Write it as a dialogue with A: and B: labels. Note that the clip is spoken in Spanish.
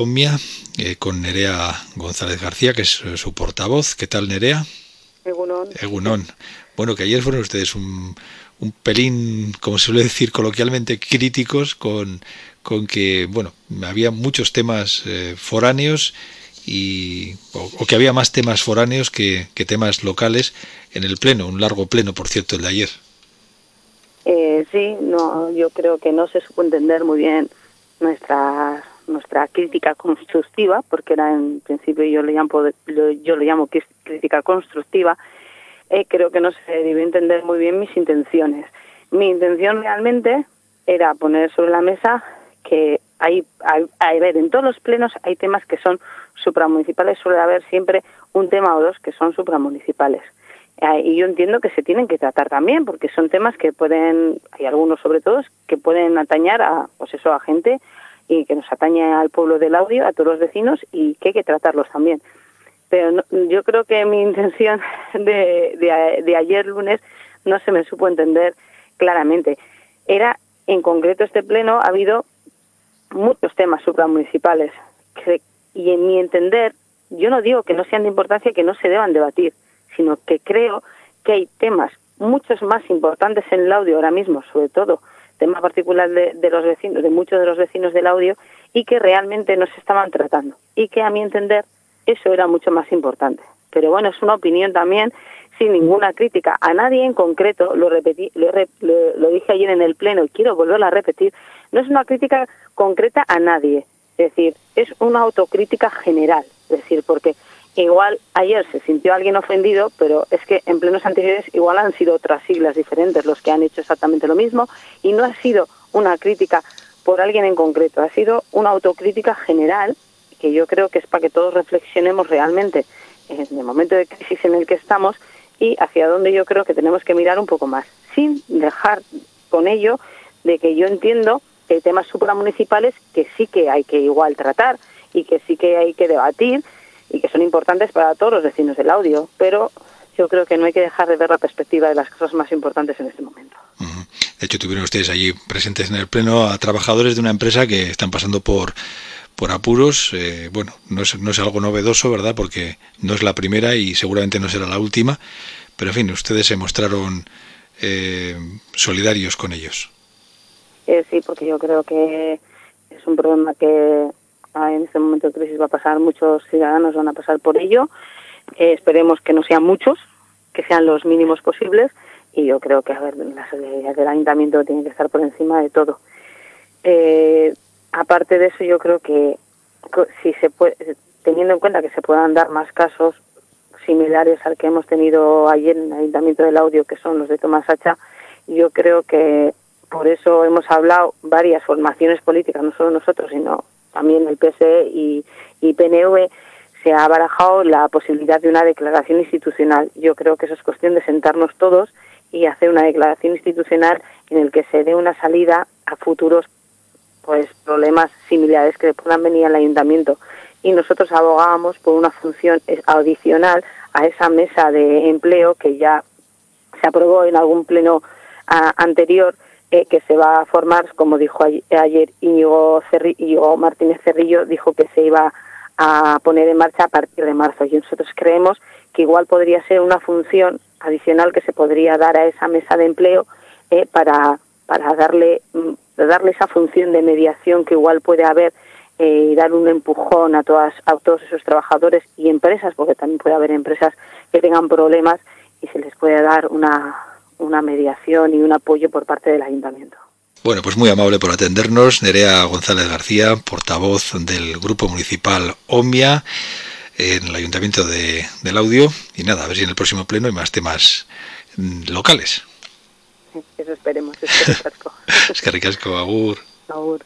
A: OMIA, eh, con Nerea González García, que es eh, su portavoz. ¿Qué tal, Nerea?
B: Egunon.
A: Egunon. Bueno, que ayer fueron ustedes un, un pelín, como se suele decir coloquialmente, críticos con, con que, bueno, había muchos temas eh, foráneos y, o, que había más temas foráneos que, que, temas locales en el pleno, un largo pleno, por cierto, el de ayer.
B: Eh, sí, no, yo creo que no se supo entender muy bien nuestra nuestra crítica constructiva, porque era en principio yo le llamo yo le llamo crítica constructiva, eh, creo que no se debió entender muy bien mis intenciones. Mi intención realmente era poner sobre la mesa que hay, hay, a ver, en todos los plenos hay temas que son supramunicipales, suele haber siempre un tema o dos que son supramunicipales. Eh, y yo entiendo que se tienen que tratar también, porque son temas que pueden, hay algunos sobre todo, que pueden atañar a, pues eso, a gente y que nos atañe al pueblo del audio, a todos los vecinos y que hay que tratarlos también pero yo creo que mi intención de, de, ayer lunes no se me supo entender claramente. Era, en concreto, este pleno ha habido muchos temas supramunicipales que, y en mi entender, yo no digo que no sean de importancia que no se deban debatir, sino que creo que hay temas muchos más importantes en el audio ahora mismo, sobre todo temas particulares de, de los vecinos, de muchos de los vecinos del audio, y que realmente no se estaban tratando. Y que a mi entender eso era mucho más importante. Pero bueno, es una opinión también sin ninguna crítica a nadie en concreto, lo repetí, lo, lo, dije ayer en el pleno y quiero volverlo a repetir, no es una crítica concreta a nadie, es decir, es una autocrítica general, es decir, porque igual ayer se sintió alguien ofendido, pero es que en plenos anteriores igual han sido otras siglas diferentes los que han hecho exactamente lo mismo y no ha sido una crítica por alguien en concreto, ha sido una autocrítica general que yo creo que es para que todos reflexionemos realmente en el momento de crisis en el que estamos y hacia dónde yo creo que tenemos que mirar un poco más, sin dejar con ello de que yo entiendo que temas supramunicipales que sí que hay que igual tratar y que sí que hay que debatir y que son importantes para todos los vecinos del audio, pero yo creo que no hay que dejar de ver la perspectiva de las cosas más importantes en este momento.
A: De hecho, tuvieron ustedes allí presentes en el Pleno a trabajadores de una empresa que están pasando por por apuros, eh, bueno, no es, no es algo novedoso, ¿verdad? Porque no es la primera y seguramente no será la última, pero en fin, ustedes se mostraron eh, solidarios con ellos.
B: Eh, sí, porque yo creo que es un problema que en este momento de crisis va a pasar, muchos ciudadanos van a pasar por ello. esperemos que no sean muchos, que sean los mínimos posibles y yo creo que a ver, la solidaridad del ayuntamiento tiene que estar por encima de todo. Eh, aparte de eso, yo creo que si se puede, teniendo en cuenta que se puedan dar más casos similares al que hemos tenido ayer en el Ayuntamiento del Audio, que son los de Tomás Hacha, yo creo que por eso hemos hablado varias formaciones políticas, no solo nosotros, sino también el PSE y, y PNV, se ha barajado la posibilidad de una declaración institucional. Yo creo que eso es cuestión de sentarnos todos y hacer una declaración institucional en el que se dé una salida a futuros pues problemas similares que puedan venir al ayuntamiento y nosotros abogábamos por una función adicional a esa mesa de empleo que ya se aprobó en algún pleno anterior eh, que se va a formar, como dijo ayer Íñigo, Íñigo Martínez Cerrillo, dijo que se iba a poner en marcha a partir de marzo. Y nosotros creemos que igual podría ser una función adicional que se podría dar a esa mesa de empleo eh, para, para darle mm, darle esa función de mediación que igual puede haber eh, dar un empujón a, todas, a todos esos trabajadores y empresas, porque también puede haber empresas que tengan problemas y se les puede dar una, una mediación y un apoyo por parte del ayuntamiento.
A: Bueno, pues muy amable por atendernos, Nerea González García, portavoz del Grupo Municipal OMIA en el Ayuntamiento de, del Audio. Y nada, a ver si en el próximo pleno hay más temas mm, locales.
B: Eso esperemos. Es que ricasco.
A: es que ricasco, agur.
B: Agur.